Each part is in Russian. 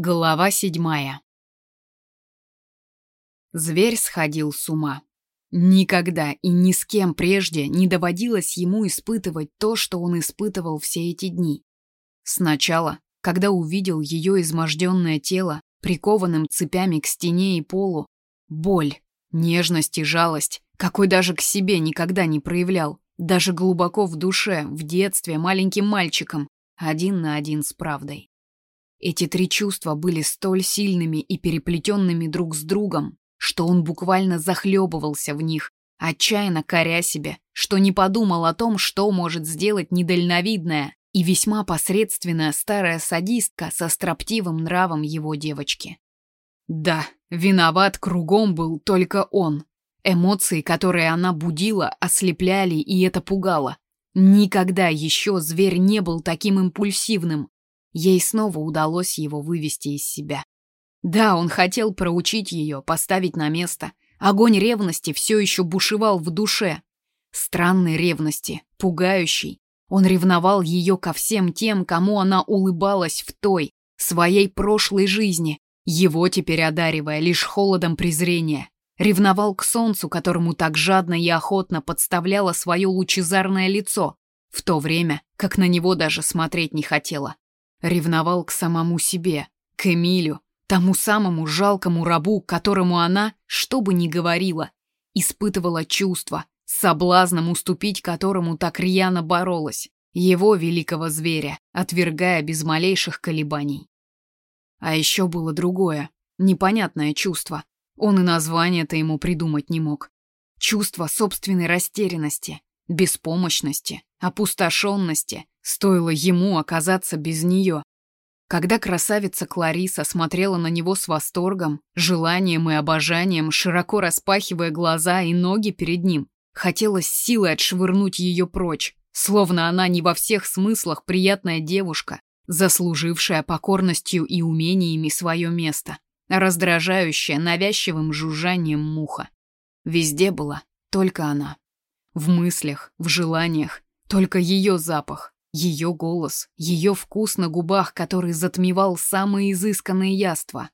Глава седьмая. Зверь сходил с ума. Никогда и ни с кем прежде не доводилось ему испытывать то, что он испытывал все эти дни. Сначала, когда увидел ее изможденное тело, прикованным цепями к стене и полу, боль, нежность и жалость, какой даже к себе никогда не проявлял, даже глубоко в душе, в детстве, маленьким мальчиком, один на один с правдой. Эти три чувства были столь сильными и переплетенными друг с другом, что он буквально захлебывался в них, отчаянно коря себе, что не подумал о том, что может сделать недальновидная и весьма посредственная старая садистка со строптивым нравом его девочки. Да, виноват кругом был только он. Эмоции, которые она будила, ослепляли, и это пугало. Никогда еще зверь не был таким импульсивным, Ей снова удалось его вывести из себя. Да, он хотел проучить ее, поставить на место. Огонь ревности все еще бушевал в душе. Странной ревности, пугающей. Он ревновал ее ко всем тем, кому она улыбалась в той, своей прошлой жизни, его теперь одаривая лишь холодом презрения. Ревновал к солнцу, которому так жадно и охотно подставляло свое лучезарное лицо, в то время, как на него даже смотреть не хотела. Ревновал к самому себе, к Эмилю, тому самому жалкому рабу, которому она, что бы ни говорила, испытывала чувства, соблазном уступить которому так рьяно боролась, его великого зверя, отвергая без малейших колебаний. А еще было другое, непонятное чувство. Он и название-то ему придумать не мог. Чувство собственной растерянности, беспомощности, опустошенности, стоило ему оказаться без нее. Когда красавица Клариса смотрела на него с восторгом, желанием и обожанием, широко распахивая глаза и ноги перед ним, хотелось силой отшвырнуть ее прочь, словно она не во всех смыслах приятная девушка, заслужившая покорностью и умениями свое место, раздражающая навязчивым жужжанием муха. Везде была только она. В мыслях, в желаниях, только ее запах, ее голос, ее вкус на губах, который затмевал самые изысканные яства.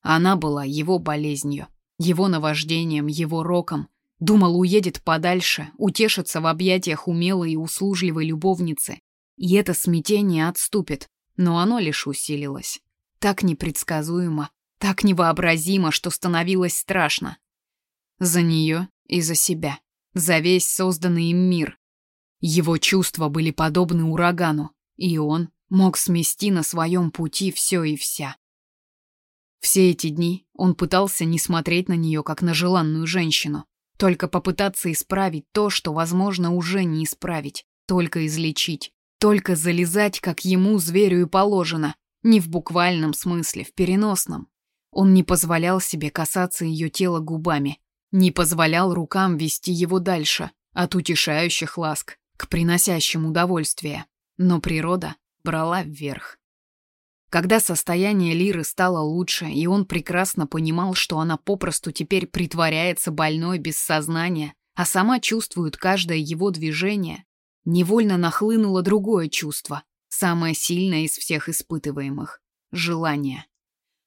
Она была его болезнью, его наваждением, его роком. Думал, уедет подальше, утешится в объятиях умелой и услужливой любовницы. И это смятение отступит, но оно лишь усилилось. Так непредсказуемо, так невообразимо, что становилось страшно. За нее и за себя, за весь созданный им мир, его чувства были подобны урагану, и он мог смести на своем пути все и вся. Все эти дни он пытался не смотреть на нее как на желанную женщину, только попытаться исправить то, что, возможно, уже не исправить, только излечить, только залезать, как ему, зверю и положено, не в буквальном смысле, в переносном. Он не позволял себе касаться ее тела губами, не позволял рукам вести его дальше, от утешающих ласк, к приносящим удовольствие, но природа брала вверх. Когда состояние Лиры стало лучше, и он прекрасно понимал, что она попросту теперь притворяется больной без сознания, а сама чувствует каждое его движение, невольно нахлынуло другое чувство, самое сильное из всех испытываемых — желание.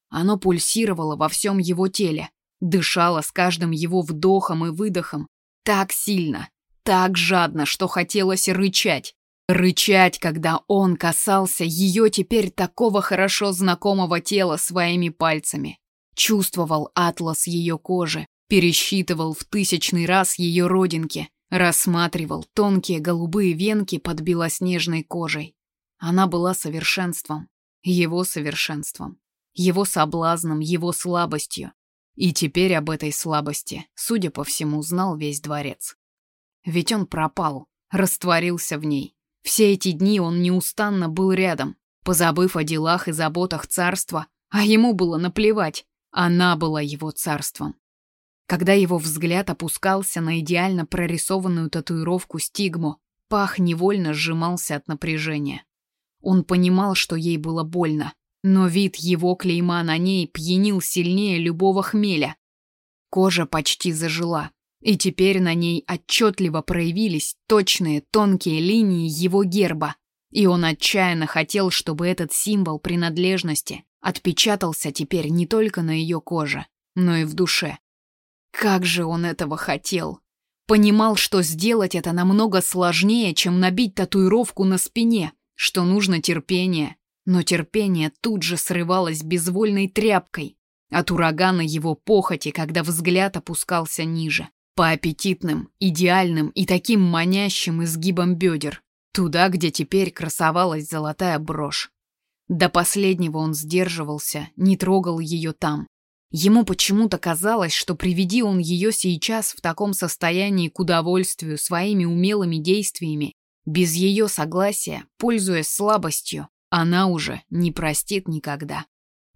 Оно пульсировало во всем его теле, дышало с каждым его вдохом и выдохом так сильно, так жадно, что хотелось рычать. Рычать, когда он касался ее теперь такого хорошо знакомого тела своими пальцами. Чувствовал атлас ее кожи, пересчитывал в тысячный раз ее родинки, рассматривал тонкие голубые венки под белоснежной кожей. Она была совершенством, его совершенством, его соблазном, его слабостью. И теперь об этой слабости, судя по всему, знал весь дворец. Ведь он пропал, растворился в ней. Все эти дни он неустанно был рядом, позабыв о делах и заботах царства, а ему было наплевать. Она была его царством. Когда его взгляд опускался на идеально прорисованную татуировку стигму, пах невольно сжимался от напряжения. Он понимал, что ей было больно, но вид его клейма на ней пьянил сильнее любого хмеля. Кожа почти зажила, и теперь на ней отчетливо проявились точные тонкие линии его герба. И он отчаянно хотел, чтобы этот символ принадлежности отпечатался теперь не только на ее коже, но и в душе. Как же он этого хотел! Понимал, что сделать это намного сложнее, чем набить татуировку на спине, что нужно терпение. Но терпение тут же срывалось безвольной тряпкой от урагана его похоти, когда взгляд опускался ниже, по аппетитным, идеальным и таким манящим изгибам бедер, туда, где теперь красовалась золотая брошь. До последнего он сдерживался, не трогал ее там, Ему почему-то казалось, что приведи он ее сейчас в таком состоянии к удовольствию своими умелыми действиями, без ее согласия, пользуясь слабостью, она уже не простит никогда.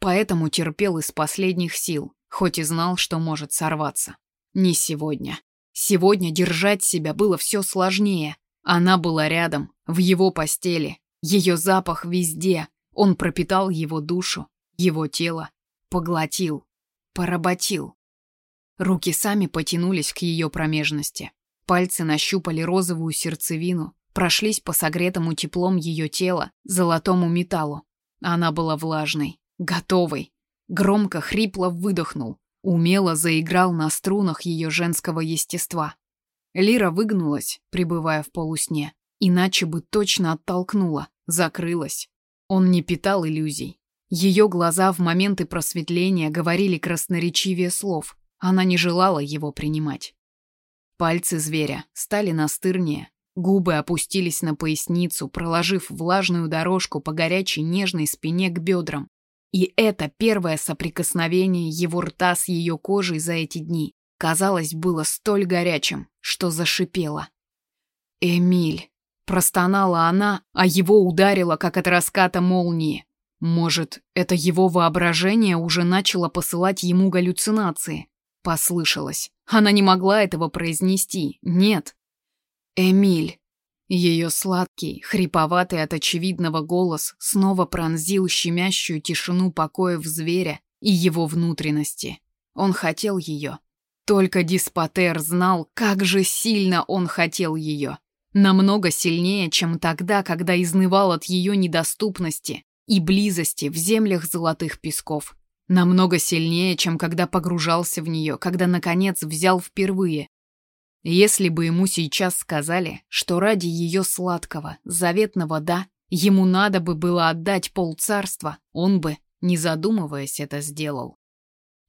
Поэтому терпел из последних сил, хоть и знал, что может сорваться. Не сегодня. Сегодня держать себя было все сложнее. Она была рядом, в его постели, ее запах везде. Он пропитал его душу, его тело, поглотил, Поработил. Руки сами потянулись к ее промежности. Пальцы нащупали розовую сердцевину, прошлись по согретому теплом ее тела, золотому металлу. Она была влажной, готовой. Громко, хрипло выдохнул, умело заиграл на струнах ее женского естества. Лира выгнулась, пребывая в полусне, иначе бы точно оттолкнула, закрылась. Он не питал иллюзий, ее глаза в моменты просветления говорили красноречивее слов. Она не желала его принимать. Пальцы зверя стали настырнее, губы опустились на поясницу, проложив влажную дорожку по горячей нежной спине к бедрам. И это первое соприкосновение его рта с ее кожей за эти дни, казалось, было столь горячим, что зашипело. «Эмиль!» – простонала она, а его ударило, как от раската молнии. Может, это его воображение уже начало посылать ему галлюцинации? Послышалось. Она не могла этого произнести. Нет. Эмиль. Ее сладкий, хриповатый от очевидного голос снова пронзил щемящую тишину покоя в зверя и его внутренности. Он хотел ее. Только Диспотер знал, как же сильно он хотел ее. Намного сильнее, чем тогда, когда изнывал от ее недоступности, и близости в землях золотых песков. Намного сильнее, чем когда погружался в нее, когда, наконец, взял впервые. Если бы ему сейчас сказали, что ради ее сладкого, заветного «да» ему надо бы было отдать полцарства, он бы, не задумываясь, это сделал.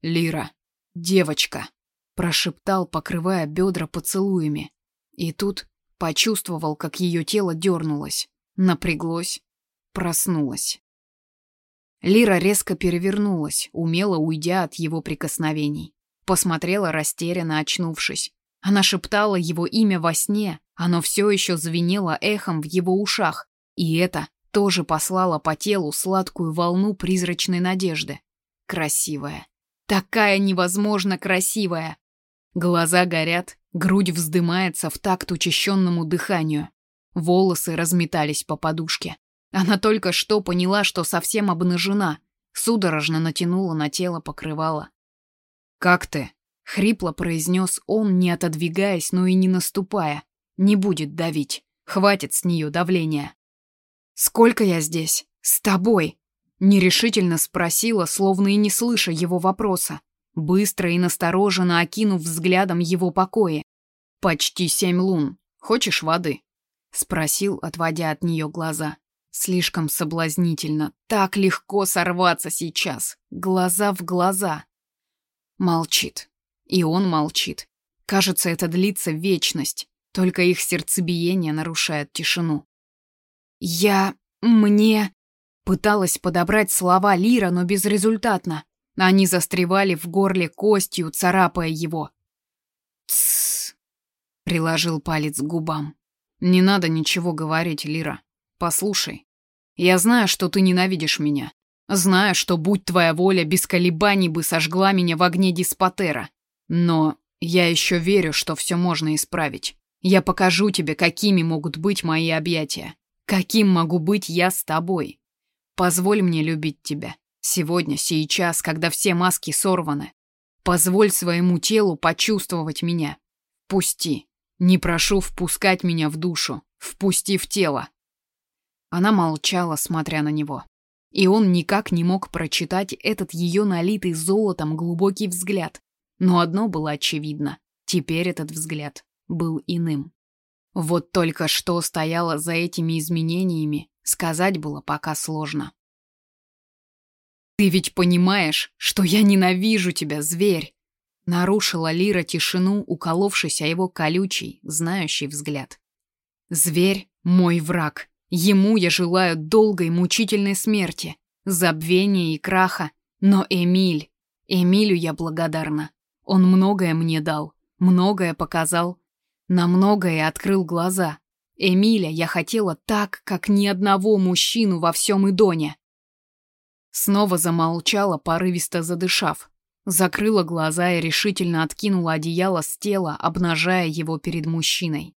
«Лира, девочка», — прошептал, покрывая бедра поцелуями. И тут почувствовал, как ее тело дернулось, напряглось, проснулось. Лира резко перевернулась, умело уйдя от его прикосновений. Посмотрела растерянно, очнувшись. Она шептала его имя во сне, оно все еще звенело эхом в его ушах, и это тоже послало по телу сладкую волну призрачной надежды. Красивая. Такая невозможно красивая. Глаза горят, грудь вздымается в такт учащенному дыханию. Волосы разметались по подушке. Она только что поняла, что совсем обнажена, судорожно натянула на тело покрывало. «Как ты?» — хрипло произнес он, не отодвигаясь, но и не наступая. «Не будет давить. Хватит с нее давления». «Сколько я здесь? С тобой?» — нерешительно спросила, словно и не слыша его вопроса, быстро и настороженно окинув взглядом его покои. «Почти семь лун. Хочешь воды?» — спросил, отводя от нее глаза. Слишком соблазнительно. Так легко сорваться сейчас. Глаза в глаза. Молчит. И он молчит. Кажется, это длится вечность. Только их сердцебиение нарушает тишину. «Я... мне...» Пыталась подобрать слова Лира, но безрезультатно. Они застревали в горле костью, царапая его. «Тссс», — приложил палец к губам. «Не надо ничего говорить, Лира. Послушай, я знаю, что ты ненавидишь меня. Знаю, что, будь твоя воля, без колебаний бы сожгла меня в огне Диспотера. Но я еще верю, что все можно исправить. Я покажу тебе, какими могут быть мои объятия. Каким могу быть я с тобой. Позволь мне любить тебя. Сегодня, сейчас, когда все маски сорваны. Позволь своему телу почувствовать меня. Пусти. Не прошу впускать меня в душу. Впусти в тело. Она молчала, смотря на него. И он никак не мог прочитать этот ее налитый золотом глубокий взгляд. Но одно было очевидно. Теперь этот взгляд был иным. Вот только что стояло за этими изменениями, сказать было пока сложно. «Ты ведь понимаешь, что я ненавижу тебя, зверь!» Нарушила Лира тишину, уколовшись о его колючий, знающий взгляд. «Зверь — мой враг. Ему я желаю долгой мучительной смерти, забвения и краха. Но Эмиль, Эмилю я благодарна. Он многое мне дал, многое показал, на многое открыл глаза. Эмиля я хотела так, как ни одного мужчину во всем Идоне. Снова замолчала, порывисто задышав. Закрыла глаза и решительно откинула одеяло с тела, обнажая его перед мужчиной.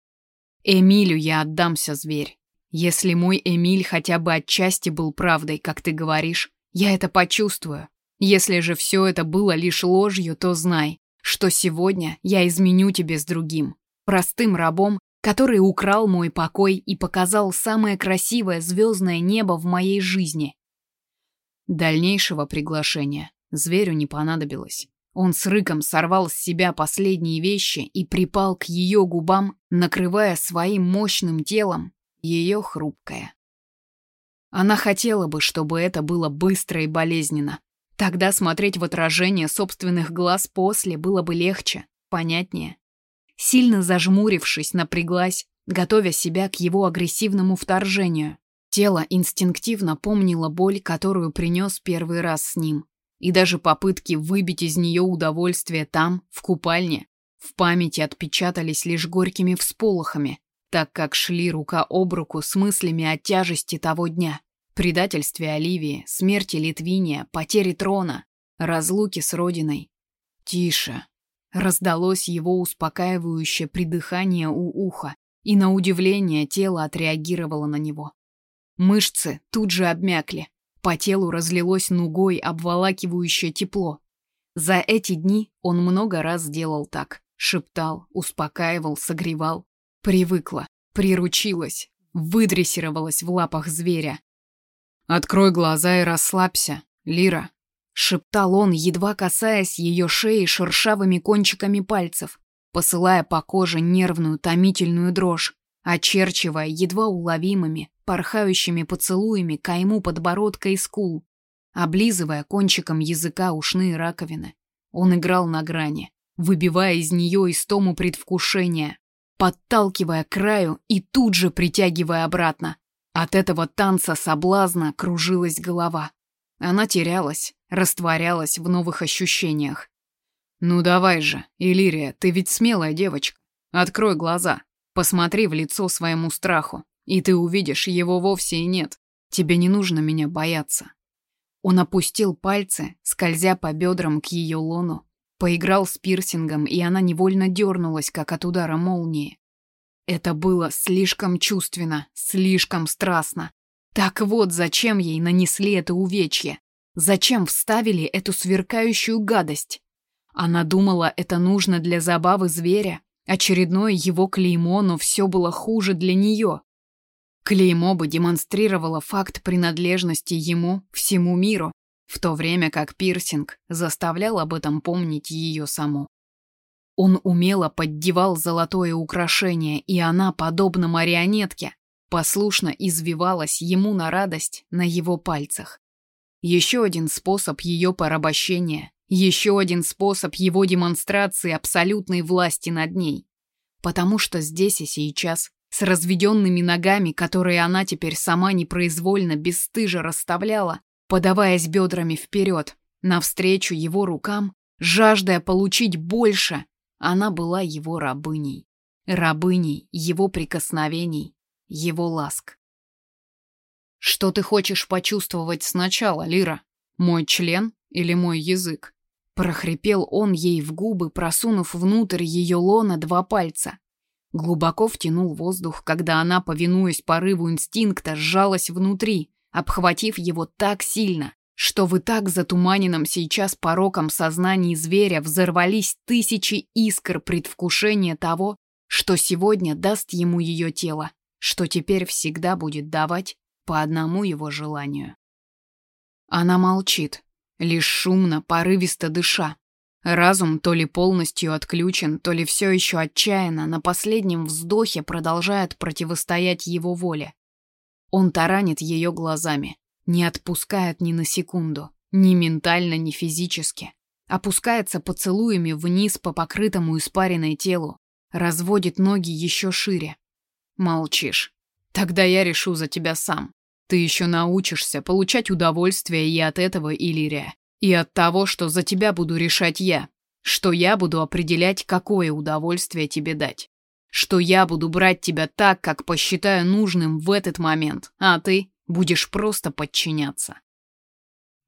Эмилю я отдамся, зверь. Если мой Эмиль хотя бы отчасти был правдой, как ты говоришь, я это почувствую. Если же все это было лишь ложью, то знай, что сегодня я изменю тебе с другим, простым рабом, который украл мой покой и показал самое красивое звездное небо в моей жизни. Дальнейшего приглашения зверю не понадобилось. Он с рыком сорвал с себя последние вещи и припал к ее губам, накрывая своим мощным телом ее хрупкое. Она хотела бы, чтобы это было быстро и болезненно. Тогда смотреть в отражение собственных глаз после было бы легче, понятнее. Сильно зажмурившись, напряглась, готовя себя к его агрессивному вторжению. Тело инстинктивно помнило боль, которую принес первый раз с ним. И даже попытки выбить из нее удовольствие там, в купальне, в памяти отпечатались лишь горькими всполохами, так как шли рука об руку с мыслями о тяжести того дня. Предательстве Оливии, смерти Литвиния, потере трона, разлуке с родиной. «Тише!» Раздалось его успокаивающее придыхание у уха, и на удивление тело отреагировало на него. Мышцы тут же обмякли, по телу разлилось нугой обволакивающее тепло. За эти дни он много раз делал так. Шептал, успокаивал, согревал. Привыкла, приручилась, выдрессировалась в лапах зверя. «Открой глаза и расслабься, Лира», — шептал он, едва касаясь ее шеи шершавыми кончиками пальцев, посылая по коже нервную томительную дрожь, очерчивая едва уловимыми, порхающими поцелуями кайму подбородка и скул, облизывая кончиком языка ушные раковины. Он играл на грани, выбивая из нее истому предвкушения, подталкивая к краю и тут же притягивая обратно. От этого танца соблазна кружилась голова. Она терялась, растворялась в новых ощущениях. «Ну давай же, Илирия, ты ведь смелая девочка. Открой глаза, посмотри в лицо своему страху, и ты увидишь, его вовсе и нет. Тебе не нужно меня бояться». Он опустил пальцы, скользя по бедрам к ее лону, Поиграл с пирсингом, и она невольно дернулась, как от удара молнии. Это было слишком чувственно, слишком страстно. Так вот, зачем ей нанесли это увечье? Зачем вставили эту сверкающую гадость? Она думала, это нужно для забавы зверя. Очередное его клеймо, но все было хуже для нее. Клеймо бы демонстрировало факт принадлежности ему, всему миру, в то время как пирсинг заставлял об этом помнить ее саму. Он умело поддевал золотое украшение, и она, подобно марионетке, послушно извивалась ему на радость на его пальцах. Еще один способ ее порабощения, еще один способ его демонстрации абсолютной власти над ней. Потому что здесь и сейчас, с разведенными ногами, которые она теперь сама непроизвольно бесстыже расставляла, подаваясь бедрами вперед, навстречу его рукам, жаждая получить больше, она была его рабыней. Рабыней его прикосновений, его ласк. «Что ты хочешь почувствовать сначала, Лира? Мой член или мой язык?» Прохрипел он ей в губы, просунув внутрь ее лона два пальца. Глубоко втянул воздух, когда она, повинуясь порыву инстинкта, сжалась внутри, обхватив его так сильно, что в и так затуманенном сейчас пороком сознании зверя взорвались тысячи искр предвкушения того, что сегодня даст ему ее тело, что теперь всегда будет давать по одному его желанию. Она молчит, лишь шумно, порывисто дыша. Разум то ли полностью отключен, то ли все еще отчаянно на последнем вздохе продолжает противостоять его воле. Он таранит ее глазами, не отпускает ни на секунду, ни ментально, ни физически. Опускается поцелуями вниз по покрытому испаренной телу, разводит ноги еще шире. Молчишь. Тогда я решу за тебя сам. Ты еще научишься получать удовольствие и от этого, Иллирия, и от того, что за тебя буду решать я, что я буду определять, какое удовольствие тебе дать, что я буду брать тебя так, как посчитаю нужным в этот момент, а ты будешь просто подчиняться.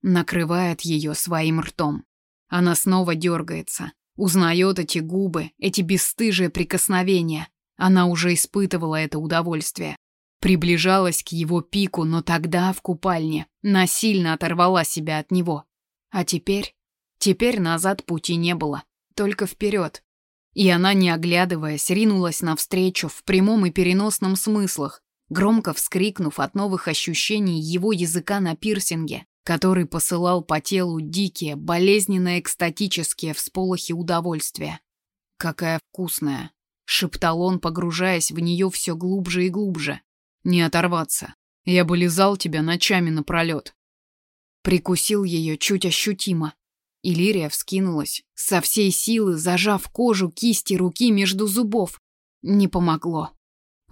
Накрывает ее своим ртом. Она снова дергается, узнает эти губы, эти бесстыжие прикосновения. Она уже испытывала это удовольствие. Приближалась к его пику, но тогда в купальне насильно оторвала себя от него. А теперь? Теперь назад пути не было, только вперед. И она, не оглядываясь, ринулась навстречу в прямом и переносном смыслах, громко вскрикнув от новых ощущений его языка на пирсинге, который посылал по телу дикие, болезненно-экстатические всполохи удовольствия. «Какая вкусная!» — шептал он, погружаясь в нее все глубже и глубже. Не оторваться. Я бы лизал тебя ночами напролет. Прикусил ее чуть ощутимо. Иллирия вскинулась, со всей силы зажав кожу кисти руки между зубов. Не помогло.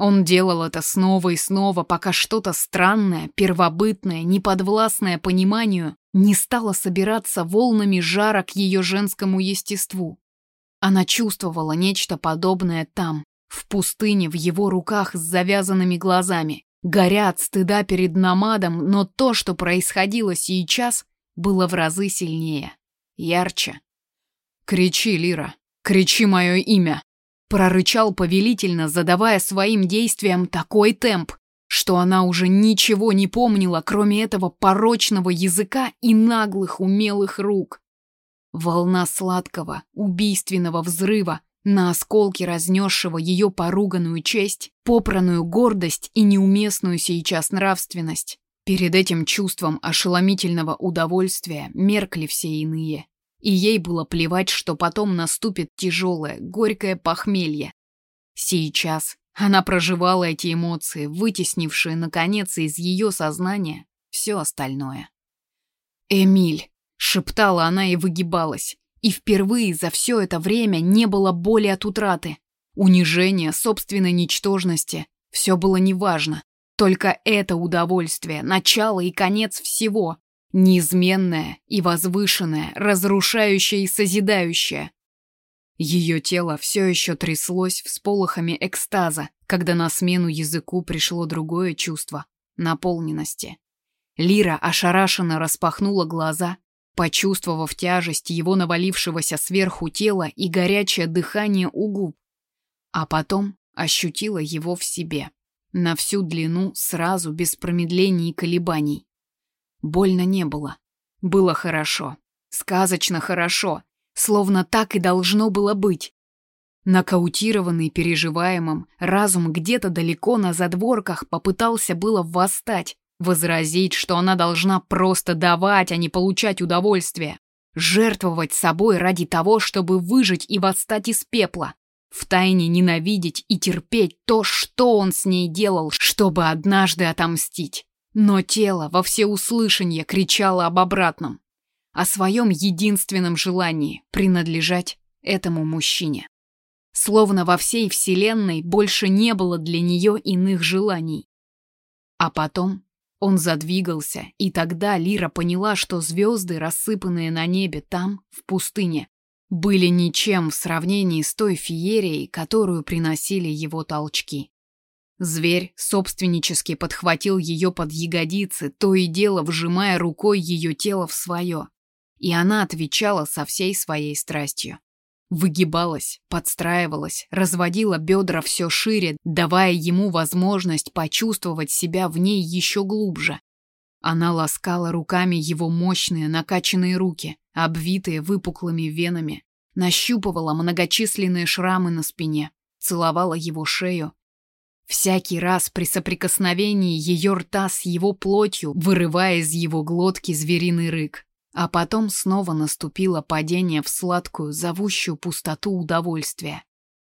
Он делал это снова и снова, пока что-то странное, первобытное, неподвластное пониманию не стало собираться волнами жара к ее женскому естеству. Она чувствовала нечто подобное там, в пустыне в его руках с завязанными глазами. Горят стыда перед намадом, но то, что происходило сейчас, было в разы сильнее. Ярче. «Кричи, Лира! Кричи мое имя!» Прорычал повелительно, задавая своим действиям такой темп, что она уже ничего не помнила, кроме этого порочного языка и наглых умелых рук. Волна сладкого, убийственного взрыва на осколки разнесшего ее поруганную честь, попранную гордость и неуместную сейчас нравственность. Перед этим чувством ошеломительного удовольствия меркли все иные. И ей было плевать, что потом наступит тяжелое, горькое похмелье. Сейчас она проживала эти эмоции, вытеснившие, наконец, из ее сознания все остальное. «Эмиль!» — шептала она и выгибалась. И впервые за все это время не было боли от утраты, унижения, собственной ничтожности. Все было неважно. Только это удовольствие, начало и конец всего. Неизменное и возвышенное, разрушающее и созидающее. Ее тело все еще тряслось всполохами экстаза, когда на смену языку пришло другое чувство — наполненности. Лира ошарашенно распахнула глаза почувствовав тяжесть его навалившегося сверху тела и горячее дыхание у губ. А потом ощутила его в себе, на всю длину, сразу, без промедлений и колебаний. Больно не было. Было хорошо. Сказочно хорошо. Словно так и должно было быть. Нокаутированный переживаемым, разум где-то далеко на задворках попытался было восстать, Возразить, что она должна просто давать, а не получать удовольствие. Жертвовать собой ради того, чтобы выжить и восстать из пепла. Втайне ненавидеть и терпеть то, что он с ней делал, чтобы однажды отомстить. Но тело во всеуслышание кричало об обратном. О своем единственном желании принадлежать этому мужчине. Словно во всей вселенной больше не было для нее иных желаний. А потом он задвигался, и тогда Лира поняла, что звезды, рассыпанные на небе там, в пустыне, были ничем в сравнении с той феерией, которую приносили его толчки. Зверь собственнически подхватил ее под ягодицы, то и дело вжимая рукой ее тело в свое. И она отвечала со всей своей страстью. Выгибалась, подстраивалась, разводила бедра все шире, давая ему возможность почувствовать себя в ней еще глубже. Она ласкала руками его мощные накачанные руки, обвитые выпуклыми венами, нащупывала многочисленные шрамы на спине, целовала его шею. Всякий раз при соприкосновении ее рта с его плотью, вырывая из его глотки звериный рык. А потом снова наступило падение в сладкую, зовущую пустоту удовольствия.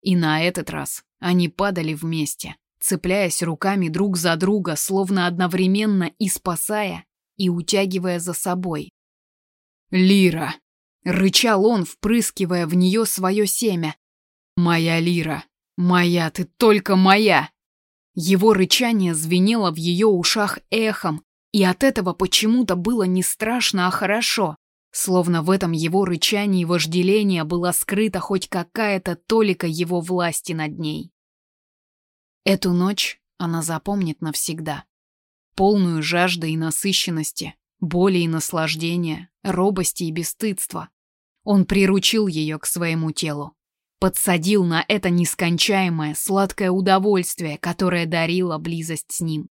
И на этот раз они падали вместе, цепляясь руками друг за друга, словно одновременно и спасая, и утягивая за собой. «Лира!» — рычал он, впрыскивая в нее свое семя. «Моя Лира! Моя, ты только моя!» Его рычание звенело в ее ушах эхом, и от этого почему-то было не страшно, а хорошо. Словно в этом его рычании вожделения была скрыта хоть какая-то толика его власти над ней. Эту ночь она запомнит навсегда. Полную жажды и насыщенности, боли и наслаждения, робости и бесстыдства. Он приручил ее к своему телу подсадил на это нескончаемое сладкое удовольствие, которое дарило близость с ним.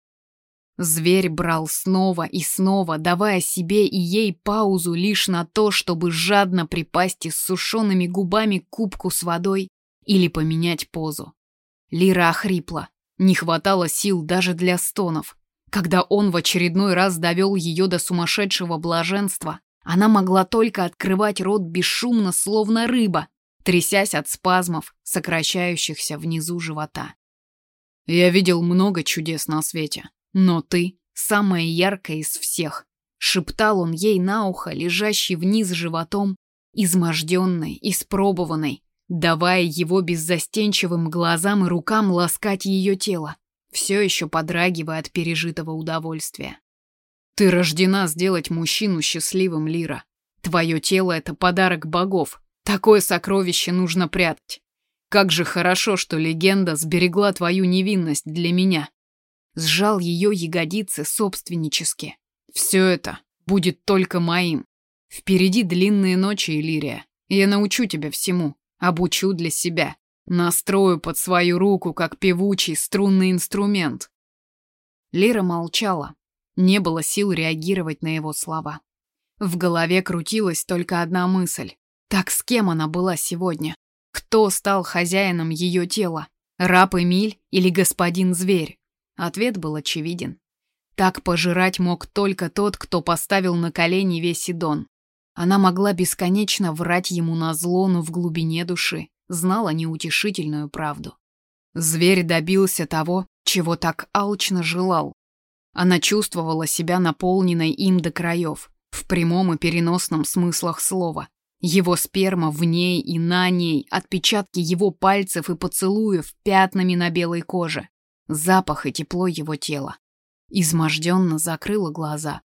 Зверь брал снова и снова, давая себе и ей паузу лишь на то, чтобы жадно припасть с сушеными губами кубку с водой или поменять позу. Лира охрипла, не хватало сил даже для стонов. Когда он в очередной раз довел ее до сумасшедшего блаженства, она могла только открывать рот бесшумно, словно рыба, трясясь от спазмов, сокращающихся внизу живота. «Я видел много чудес на свете, но ты самая яркая из всех», — шептал он ей на ухо, лежащий вниз животом, изможденной, испробованной, давая его беззастенчивым глазам и рукам ласкать ее тело, все еще подрагивая от пережитого удовольствия. «Ты рождена сделать мужчину счастливым, Лира. Твое тело — это подарок богов, Такое сокровище нужно прятать. Как же хорошо, что легенда сберегла твою невинность для меня. Сжал ее ягодицы собственнически. Все это будет только моим. Впереди длинные ночи, Иллирия. Я научу тебя всему. Обучу для себя. Настрою под свою руку, как певучий струнный инструмент. Лира молчала. Не было сил реагировать на его слова. В голове крутилась только одна мысль. Так с кем она была сегодня? Кто стал хозяином ее тела? Раб Эмиль или господин Зверь? Ответ был очевиден. Так пожирать мог только тот, кто поставил на колени весь Идон. Она могла бесконечно врать ему на зло, но в глубине души знала неутешительную правду. Зверь добился того, чего так алчно желал. Она чувствовала себя наполненной им до краев, в прямом и переносном смыслах слова. Его сперма в ней и на ней, отпечатки его пальцев и поцелуев пятнами на белой коже, запах и тепло его тела. Изможденно закрыла глаза.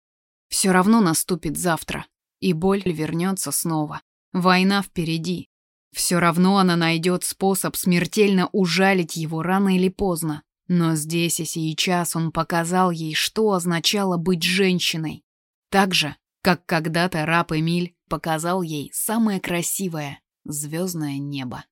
Все равно наступит завтра, и боль вернется снова. Война впереди. Все равно она найдет способ смертельно ужалить его рано или поздно. Но здесь и сейчас он показал ей, что означало быть женщиной. Так же, как когда-то раб Эмиль показал ей самое красивое звездное небо.